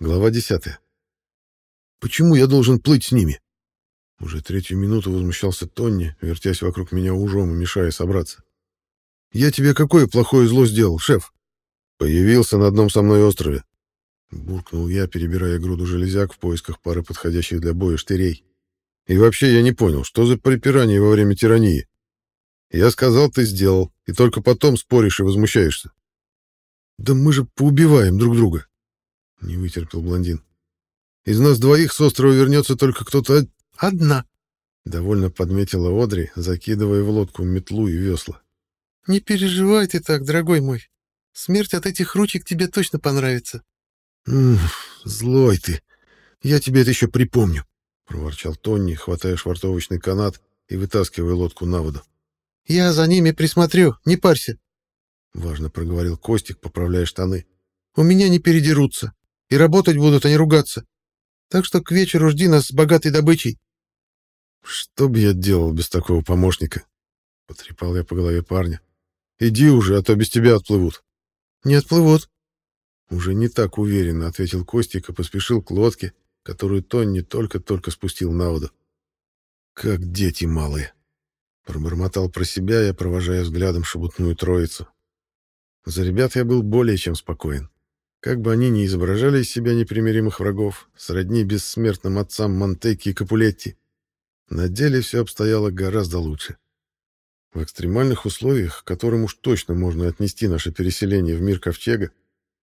Глава 10. Почему я должен плыть с ними? Уже третью минуту возмущался Тонни, вертясь вокруг меня ужом и мешая собраться. Я тебе какое плохое зло сделал, шеф? Появился на одном со мной острове. Буркнул я, перебирая груду железяк в поисках пары подходящих для боя штырей. И вообще я не понял, что за припирание во время тирании. Я сказал, ты сделал, и только потом споришь и возмущаешься. Да мы же поубиваем друг друга. Не вытерпел блондин. Из нас двоих с острова вернется только кто-то одна. Довольно подметила Одри, закидывая в лодку метлу и весла. «Не переживай ты так, дорогой мой. Смерть от этих ручек тебе точно понравится». «М злой ты. Я тебе это еще припомню», — проворчал Тонни, хватая швартовочный канат и вытаскивая лодку на воду. «Я за ними присмотрю, не парься», — важно проговорил Костик, поправляя штаны. «У меня не передерутся. И работать будут, а не ругаться. Так что к вечеру жди нас с богатой добычей. Что бы я делал без такого помощника? Потрепал я по голове парня. Иди уже, а то без тебя отплывут. Не отплывут. Уже не так уверенно ответил Костик и поспешил к лодке, которую Тонни только-только спустил на воду. Как дети малые. Пробормотал про себя я, провожая взглядом шебутную троицу. За ребят я был более чем спокоен. Как бы они ни изображали из себя непримиримых врагов, сродни бессмертным отцам Монтеки и Капулетти, на деле все обстояло гораздо лучше. В экстремальных условиях, к которым уж точно можно отнести наше переселение в мир Ковчега,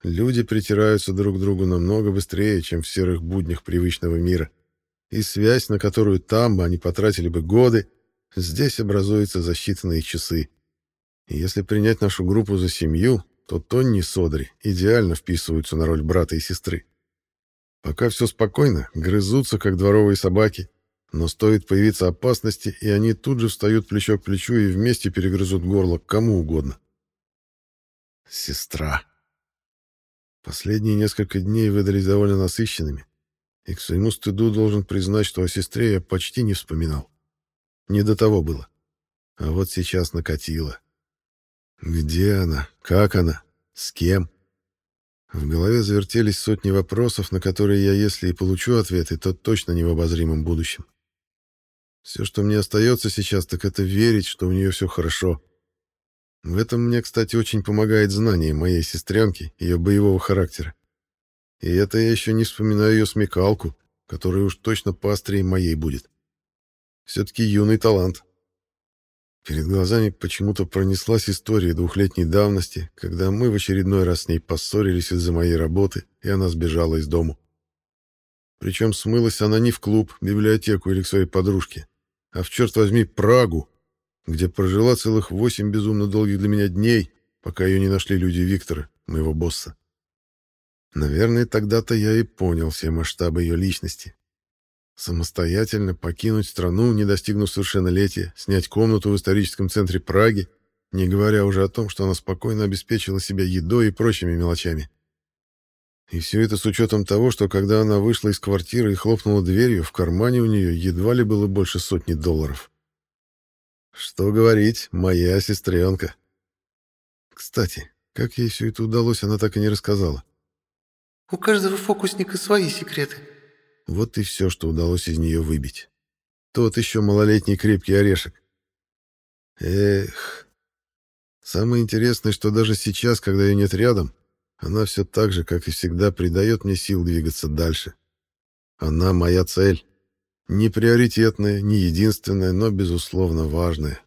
люди притираются друг к другу намного быстрее, чем в серых буднях привычного мира. И связь, на которую там бы они потратили бы годы, здесь образуется за считанные часы. И если принять нашу группу за семью, то Тонни с Одри идеально вписываются на роль брата и сестры. Пока все спокойно, грызутся, как дворовые собаки, но стоит появиться опасности, и они тут же встают плечо к плечу и вместе перегрызут горло кому угодно. Сестра. Последние несколько дней выдались довольно насыщенными, и к своему стыду должен признать, что о сестре я почти не вспоминал. Не до того было. А вот сейчас накатило. Где она? Как она? С кем? В голове завертелись сотни вопросов, на которые я, если и получу ответы, то точно не в обозримом будущем. Все, что мне остается сейчас, так это верить, что у нее все хорошо. В этом мне, кстати, очень помогает знание моей сестренки, ее боевого характера. И это я еще не вспоминаю ее смекалку, которая уж точно поострее моей будет. Все-таки юный талант. Перед глазами почему-то пронеслась история двухлетней давности, когда мы в очередной раз с ней поссорились из-за моей работы, и она сбежала из дому. Причем смылась она не в клуб, библиотеку или к своей подружке, а в, черт возьми, Прагу, где прожила целых восемь безумно долгих для меня дней, пока ее не нашли люди Виктора, моего босса. Наверное, тогда-то я и понял все масштабы ее личности. Самостоятельно покинуть страну, не достигнув совершеннолетия, снять комнату в историческом центре Праги, не говоря уже о том, что она спокойно обеспечила себя едой и прочими мелочами. И все это с учетом того, что когда она вышла из квартиры и хлопнула дверью, в кармане у нее едва ли было больше сотни долларов. Что говорить, моя сестренка. Кстати, как ей все это удалось, она так и не рассказала. «У каждого фокусника свои секреты», вот и все, что удалось из нее выбить. Тот еще малолетний крепкий орешек. Эх. Самое интересное, что даже сейчас, когда ее нет рядом, она все так же, как и всегда, придает мне сил двигаться дальше. Она моя цель. Не приоритетная, не единственная, но, безусловно, важная.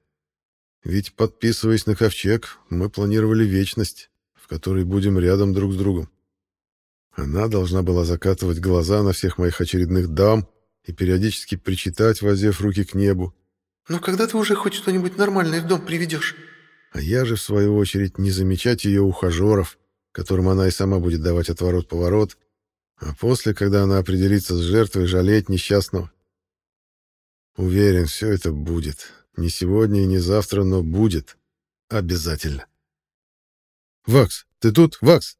Ведь, подписываясь на ковчег, мы планировали вечность, в которой будем рядом друг с другом. Она должна была закатывать глаза на всех моих очередных дам и периодически причитать, воздев руки к небу. «Но когда ты уже хоть что-нибудь нормальное в дом приведешь?» А я же, в свою очередь, не замечать ее ухажеров, которым она и сама будет давать отворот-поворот, а после, когда она определится с жертвой, жалеть несчастного. Уверен, все это будет. Не сегодня и не завтра, но будет. Обязательно. «Вакс, ты тут, Вакс?»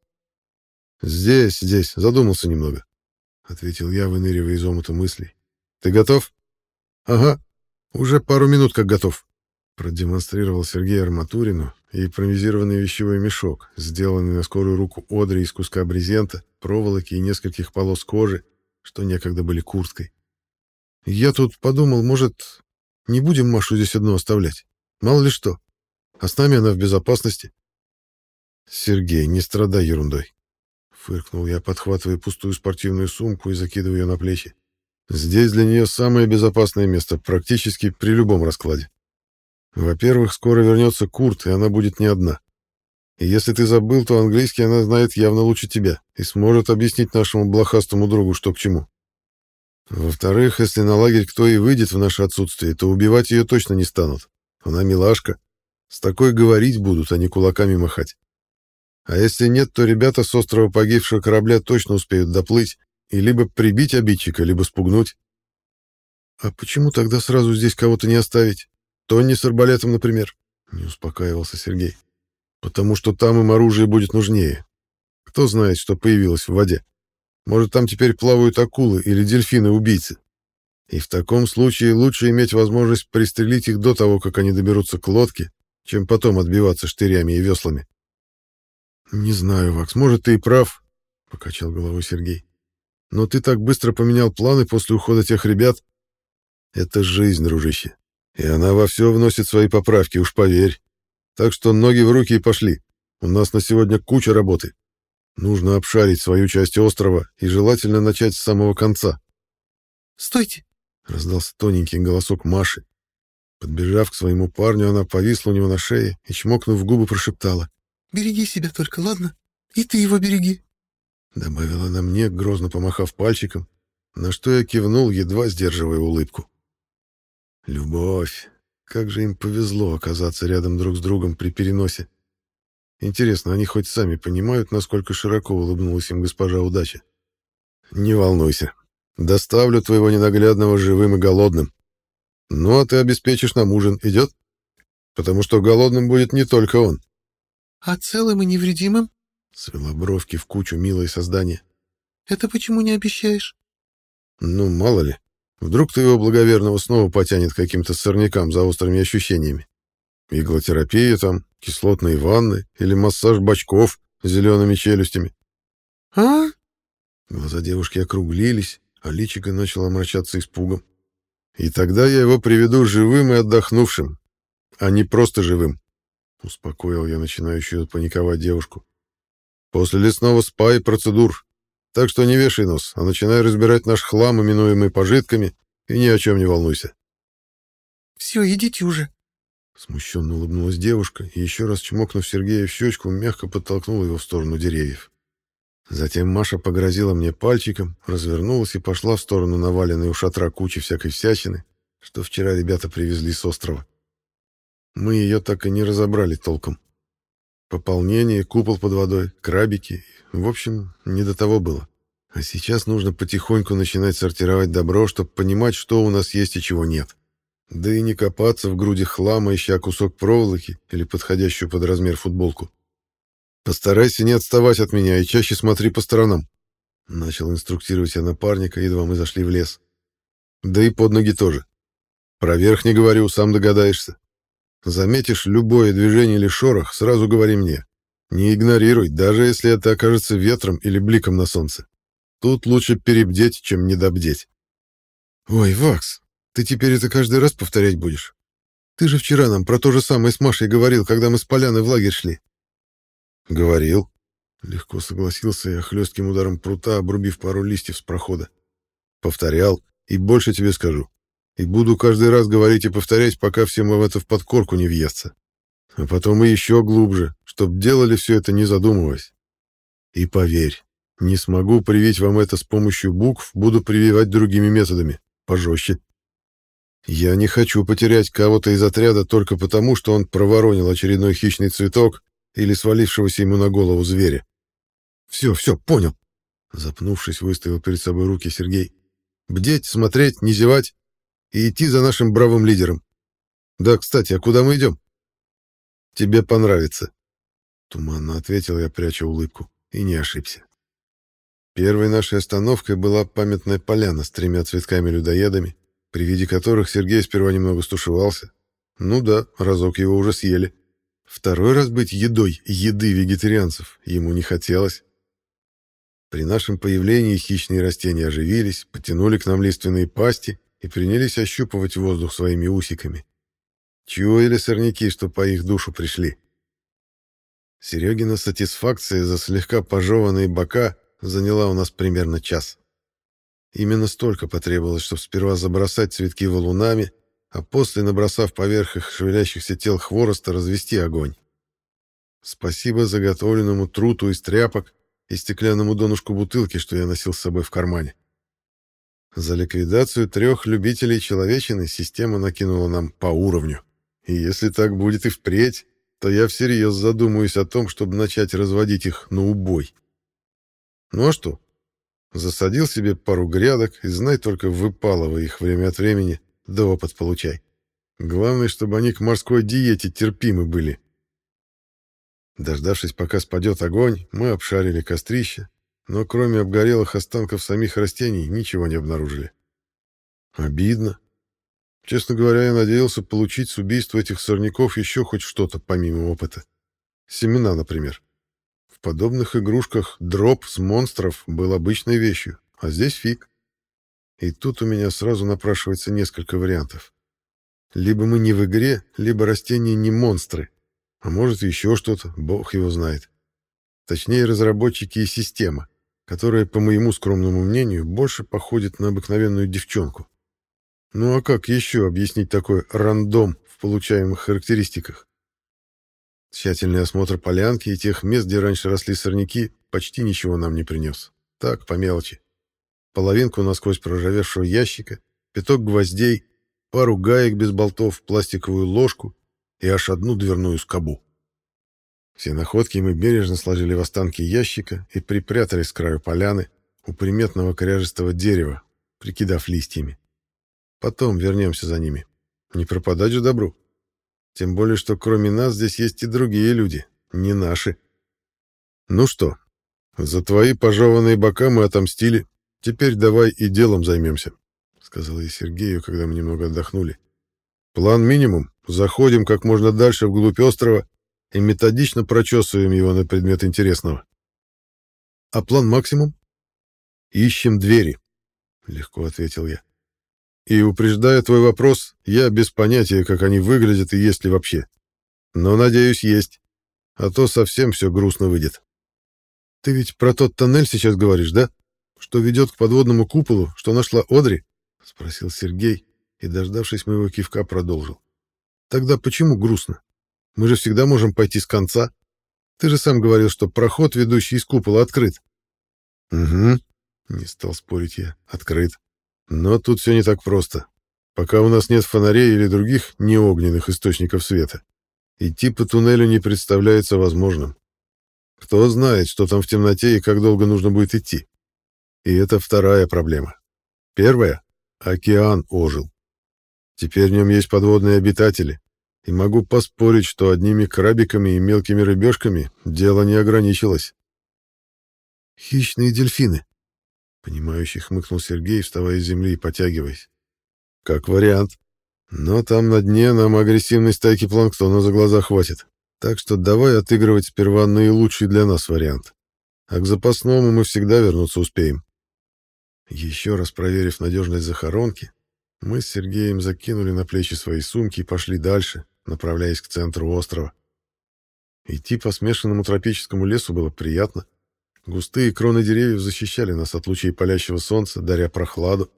«Здесь, здесь, задумался немного», — ответил я, выныривая из омута мыслей. «Ты готов?» «Ага, уже пару минут как готов». Продемонстрировал Сергей арматурину и импровизированный вещевой мешок, сделанный на скорую руку одри из куска брезента, проволоки и нескольких полос кожи, что некогда были курткой. «Я тут подумал, может, не будем Машу здесь одну оставлять? Мало ли что. А с нами она в безопасности». «Сергей, не страдай ерундой», — фыркнул я, подхватывая пустую спортивную сумку и закидывая ее на плечи. «Здесь для нее самое безопасное место, практически при любом раскладе. Во-первых, скоро вернется Курт, и она будет не одна. И если ты забыл, то английский она знает явно лучше тебя и сможет объяснить нашему блохастому другу, что к чему. Во-вторых, если на лагерь кто и выйдет в наше отсутствие, то убивать ее точно не станут. Она милашка. С такой говорить будут, а не кулаками махать. А если нет, то ребята с острова погибшего корабля точно успеют доплыть и либо прибить обидчика, либо спугнуть. А почему тогда сразу здесь кого-то не оставить? Тони с арбалетом, например? Не успокаивался Сергей. Потому что там им оружие будет нужнее. Кто знает, что появилось в воде. Может, там теперь плавают акулы или дельфины-убийцы. И в таком случае лучше иметь возможность пристрелить их до того, как они доберутся к лодке, чем потом отбиваться штырями и веслами. «Не знаю, Вакс, может, ты и прав», — покачал головой Сергей. «Но ты так быстро поменял планы после ухода тех ребят. Это жизнь, дружище, и она во все вносит свои поправки, уж поверь. Так что ноги в руки и пошли. У нас на сегодня куча работы. Нужно обшарить свою часть острова и желательно начать с самого конца. «Стойте!» — раздался тоненький голосок Маши. Подбежав к своему парню, она повисла у него на шее и, чмокнув в губы, прошептала. «Береги себя только, ладно? И ты его береги!» Добавила она мне, грозно помахав пальчиком, на что я кивнул, едва сдерживая улыбку. Любовь. Как же им повезло оказаться рядом друг с другом при переносе. Интересно, они хоть сами понимают, насколько широко улыбнулась им госпожа удача? Не волнуйся. Доставлю твоего ненаглядного живым и голодным. Ну, а ты обеспечишь нам ужин. Идет? Потому что голодным будет не только он. А целым и невредимым? Свела бровки в кучу милое создание. Это почему не обещаешь? Ну, мало ли. Вдруг ты его благоверного снова потянет каким-то сорнякам за острыми ощущениями. Иглотерапия там, кислотные ванны или массаж бочков с зелеными челюстями. «А?» Глаза девушки округлились, а личико начало омрачаться испугом. «И тогда я его приведу живым и отдохнувшим, а не просто живым», — успокоил я начинающую паниковать девушку. «После лесного спа и процедур. Так что не вешай нос, а начинай разбирать наш хлам, именуемый пожитками, и ни о чем не волнуйся». «Все, идите уже», Смущенно улыбнулась девушка и, еще раз чмокнув Сергея в щечку, мягко подтолкнула его в сторону деревьев. Затем Маша погрозила мне пальчиком, развернулась и пошла в сторону наваленной у шатра кучи всякой всячины, что вчера ребята привезли с острова. Мы ее так и не разобрали толком. Пополнение, купол под водой, крабики. В общем, не до того было. А сейчас нужно потихоньку начинать сортировать добро, чтобы понимать, что у нас есть и чего нет. Да и не копаться в груди хлама, ища кусок проволоки или подходящую под размер футболку. «Постарайся не отставать от меня и чаще смотри по сторонам», — начал инструктировать я напарника, едва мы зашли в лес. «Да и под ноги тоже. Про верх не говорю, сам догадаешься. Заметишь любое движение или шорох, сразу говори мне. Не игнорируй, даже если это окажется ветром или бликом на солнце. Тут лучше перебдеть, чем недобдеть». «Ой, Вакс, ты теперь это каждый раз повторять будешь? Ты же вчера нам про то же самое с Машей говорил, когда мы с Поляны в лагерь шли. Говорил. Легко согласился я хлестким ударом прута, обрубив пару листьев с прохода. Повторял, и больше тебе скажу. И буду каждый раз говорить и повторять, пока всем в это в подкорку не въестся. А потом и еще глубже, чтоб делали все это не задумываясь. И поверь, не смогу привить вам это с помощью букв, буду прививать другими методами, пожестче. Я не хочу потерять кого-то из отряда только потому, что он проворонил очередной хищный цветок или свалившегося ему на голову зверя. Все, все, понял. Запнувшись, выставил перед собой руки Сергей. Бдеть, смотреть, не зевать и идти за нашим бравым лидером. Да, кстати, а куда мы идем? Тебе понравится. Туманно ответил я, пряча улыбку, и не ошибся. Первой нашей остановкой была памятная поляна с тремя цветками-людоедами, при виде которых Сергей сперва немного стушевался, Ну да, разок его уже съели. Второй раз быть едой еды вегетарианцев ему не хотелось. При нашем появлении хищные растения оживились, потянули к нам лиственные пасти и принялись ощупывать воздух своими усиками. Чуяли сорняки, что по их душу пришли. Серегина сатисфакция за слегка пожеванные бока заняла у нас примерно час. Именно столько потребовалось, чтобы сперва забросать цветки валунами, а после, набросав поверх их шевелящихся тел хвороста, развести огонь. Спасибо заготовленному труту из тряпок и стеклянному донышку бутылки, что я носил с собой в кармане. За ликвидацию трех любителей человечины система накинула нам по уровню. И если так будет и впредь, то я всерьез задумаюсь о том, чтобы начать разводить их на убой. Ну а что? Засадил себе пару грядок и, знай, только выпалывай их время от времени, да опыт получай. Главное, чтобы они к морской диете терпимы были. Дождавшись, пока спадет огонь, мы обшарили кострище, но кроме обгорелых останков самих растений ничего не обнаружили. Обидно. Честно говоря, я надеялся получить с убийства этих сорняков еще хоть что-то помимо опыта. Семена, например. В подобных игрушках дроп с монстров был обычной вещью, а здесь фиг. И тут у меня сразу напрашивается несколько вариантов. Либо мы не в игре, либо растения не монстры. А может, еще что-то, бог его знает. Точнее, разработчики и система, которая, по моему скромному мнению, больше походит на обыкновенную девчонку. Ну а как еще объяснить такой рандом в получаемых характеристиках? Тщательный осмотр полянки и тех мест, где раньше росли сорняки, почти ничего нам не принес. Так, по мелочи половинку насквозь проржавевшего ящика, пяток гвоздей, пару гаек без болтов, пластиковую ложку и аж одну дверную скобу. Все находки мы бережно сложили в останки ящика и припрятали с краю поляны у приметного коряжестого дерева, прикидав листьями. Потом вернемся за ними. Не пропадать же добру. Тем более, что кроме нас здесь есть и другие люди, не наши. Ну что, за твои пожеванные бока мы отомстили, Теперь давай и делом займемся, — сказал я Сергею, когда мы немного отдохнули. План минимум. Заходим как можно дальше вглубь острова и методично прочесываем его на предмет интересного. А план максимум? Ищем двери, — легко ответил я. И, упреждая твой вопрос, я без понятия, как они выглядят и есть ли вообще. Но, надеюсь, есть. А то совсем все грустно выйдет. Ты ведь про тот тоннель сейчас говоришь, да? что ведет к подводному куполу, что нашла Одри?» — спросил Сергей и, дождавшись моего кивка, продолжил. «Тогда почему грустно? Мы же всегда можем пойти с конца. Ты же сам говорил, что проход, ведущий из купола, открыт». «Угу», — не стал спорить я, — «открыт. Но тут все не так просто. Пока у нас нет фонарей или других неогненных источников света, идти по туннелю не представляется возможным. Кто знает, что там в темноте и как долго нужно будет идти. И это вторая проблема. Первая — океан ожил. Теперь в нем есть подводные обитатели, и могу поспорить, что одними крабиками и мелкими рыбешками дело не ограничилось. «Хищные дельфины», — понимающий хмыкнул Сергей, вставая с земли и потягиваясь. «Как вариант. Но там на дне нам агрессивной стайки планктона за глаза хватит. Так что давай отыгрывать сперва наилучший для нас вариант. А к запасному мы всегда вернуться успеем». Еще раз проверив надежность захоронки, мы с Сергеем закинули на плечи свои сумки и пошли дальше, направляясь к центру острова. Идти по смешанному тропическому лесу было приятно. Густые кроны деревьев защищали нас от лучей палящего солнца, даря прохладу.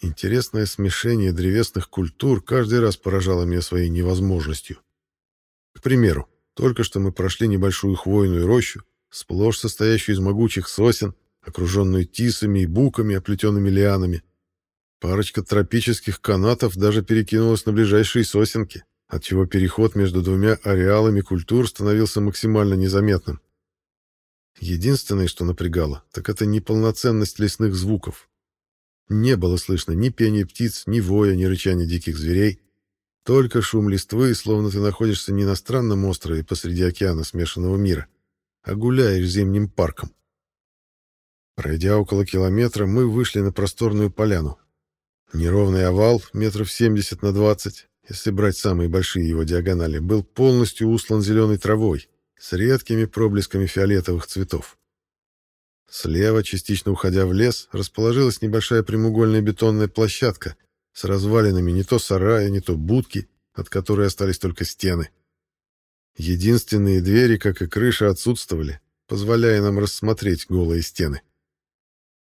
Интересное смешение древесных культур каждый раз поражало меня своей невозможностью. К примеру, только что мы прошли небольшую хвойную рощу, сплошь состоящую из могучих сосен, окруженную тисами и буками, оплетенными лианами. Парочка тропических канатов даже перекинулась на ближайшие сосенки, отчего переход между двумя ареалами культур становился максимально незаметным. Единственное, что напрягало, так это неполноценность лесных звуков. Не было слышно ни пения птиц, ни воя, ни рычания диких зверей, только шум листвы, словно ты находишься не на странном острове посреди океана смешанного мира, а гуляешь зимним парком. Пройдя около километра, мы вышли на просторную поляну. Неровный овал, метров 70 на 20, если брать самые большие его диагонали, был полностью услан зеленой травой с редкими проблесками фиолетовых цветов. Слева, частично уходя в лес, расположилась небольшая прямоугольная бетонная площадка с развалинами не то сарая, не то будки, от которой остались только стены. Единственные двери, как и крыша, отсутствовали, позволяя нам рассмотреть голые стены.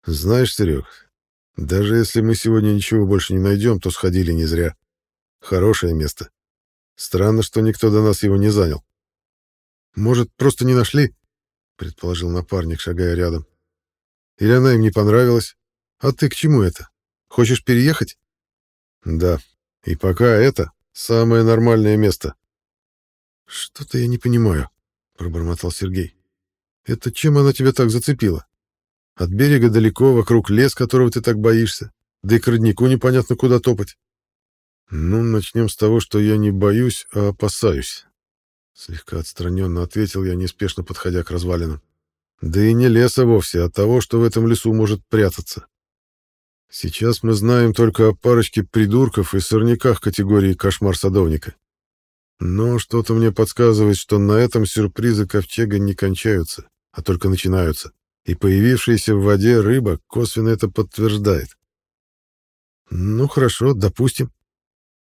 Знаешь, Серег, даже если мы сегодня ничего больше не найдем, то сходили не зря. Хорошее место. Странно, что никто до нас его не занял. Может, просто не нашли? Предположил напарник, шагая рядом. Или она им не понравилась? А ты к чему это? Хочешь переехать? Да. И пока это самое нормальное место. Что-то я не понимаю, пробормотал Сергей. Это чем она тебя так зацепила? От берега далеко, вокруг лес, которого ты так боишься. Да и к роднику непонятно, куда топать. Ну, начнем с того, что я не боюсь, а опасаюсь. Слегка отстраненно ответил я, неспешно подходя к развалинам. Да и не леса вовсе, а того, что в этом лесу может прятаться. Сейчас мы знаем только о парочке придурков и сорняках категории «кошмар садовника». Но что-то мне подсказывает, что на этом сюрпризы ковчега не кончаются, а только начинаются и появившаяся в воде рыба косвенно это подтверждает. Ну хорошо, допустим.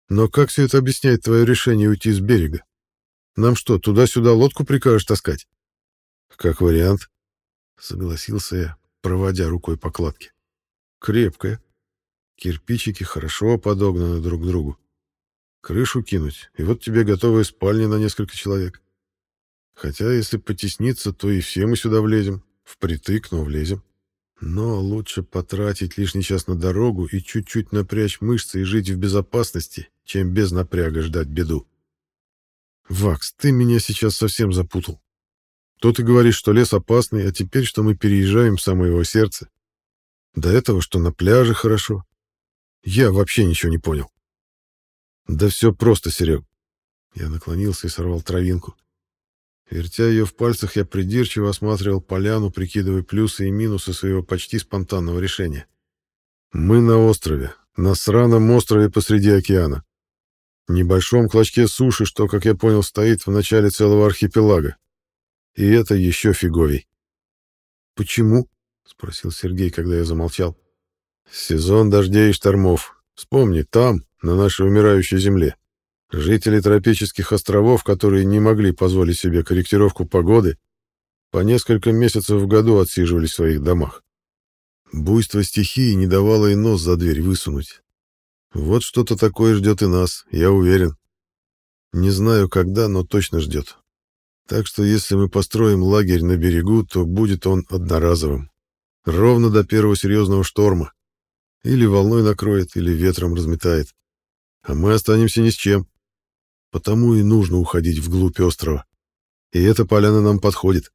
Но как все это объясняет твое решение уйти с берега? Нам что, туда-сюда лодку прикажешь таскать? Как вариант, согласился я, проводя рукой по кладке. Крепкая. Кирпичики хорошо подогнаны друг к другу. Крышу кинуть, и вот тебе готовая спальня на несколько человек. Хотя, если потесниться, то и все мы сюда влезем, Впритык, но влезем. Но лучше потратить лишний час на дорогу и чуть-чуть напрячь мышцы и жить в безопасности, чем без напряга ждать беду. Вакс, ты меня сейчас совсем запутал. То ты говоришь, что лес опасный, а теперь, что мы переезжаем в самое его сердце. До этого, что на пляже хорошо. Я вообще ничего не понял. Да все просто, Серег. Я наклонился и сорвал травинку. Вертя ее в пальцах, я придирчиво осматривал поляну, прикидывая плюсы и минусы своего почти спонтанного решения. Мы на острове, на сраном острове посреди океана. Небольшом клочке суши, что, как я понял, стоит в начале целого архипелага. И это еще фиговей. «Почему?» — спросил Сергей, когда я замолчал. «Сезон дождей и штормов. Вспомни, там, на нашей умирающей земле, Жители тропических островов, которые не могли позволить себе корректировку погоды, по несколько месяцев в году отсиживались в своих домах. Буйство стихии не давало и нос за дверь высунуть. Вот что-то такое ждет и нас, я уверен. Не знаю когда, но точно ждет. Так что если мы построим лагерь на берегу, то будет он одноразовым. Ровно до первого серьезного шторма. Или волной накроет, или ветром разметает. А мы останемся ни с чем. Потому и нужно уходить вглубь острова. И эта поляна нам подходит.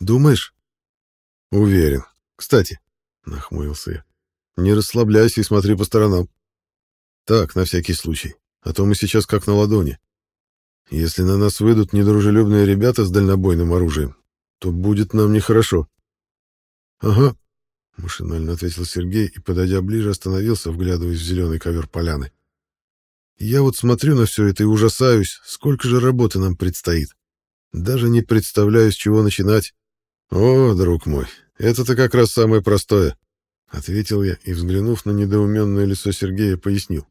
Думаешь? Уверен. Кстати, нахмурился я. Не расслабляйся и смотри по сторонам. Так, на всякий случай. А то мы сейчас как на ладони. Если на нас выйдут недружелюбные ребята с дальнобойным оружием, то будет нам нехорошо. Ага, машинально ответил Сергей и, подойдя ближе, остановился, вглядываясь в зеленый ковер поляны. Я вот смотрю на все это и ужасаюсь, сколько же работы нам предстоит. Даже не представляю, с чего начинать. О, друг мой, это-то как раз самое простое, ответил я и, взглянув на недоуменное лицо Сергея, пояснил.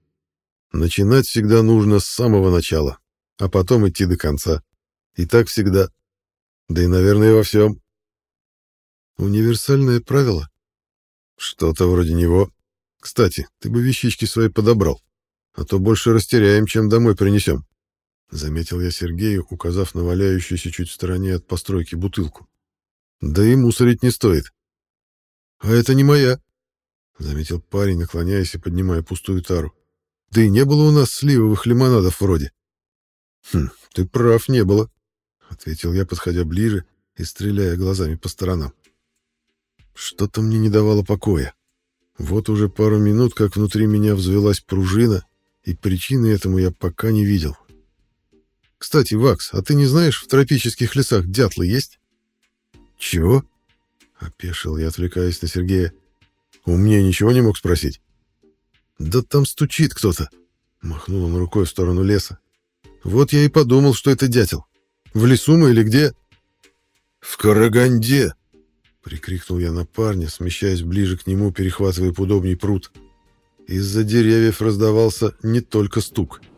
Начинать всегда нужно с самого начала, а потом идти до конца. И так всегда. Да и, наверное, во всем. Универсальное правило? Что-то вроде него. Кстати, ты бы вещички свои подобрал а то больше растеряем, чем домой принесем. Заметил я Сергею, указав на валяющуюся чуть в стороне от постройки бутылку. Да и мусорить не стоит. А это не моя, заметил парень, наклоняясь и поднимая пустую тару. Да и не было у нас сливовых лимонадов вроде. Хм, ты прав, не было, ответил я, подходя ближе и стреляя глазами по сторонам. Что-то мне не давало покоя. Вот уже пару минут, как внутри меня взвелась пружина, и причины этому я пока не видел. Кстати, Вакс, а ты не знаешь, в тропических лесах дятлы есть? Чего? Опешил я, отвлекаясь на Сергея. У меня ничего не мог спросить. Да там стучит кто-то. Махнул он рукой в сторону леса. Вот я и подумал, что это дятел. В лесу мы или где? В Караганде! Прикрикнул я на парня, смещаясь ближе к нему, перехватывая поудобней пруд. Из-за деревьев раздавался не только стук —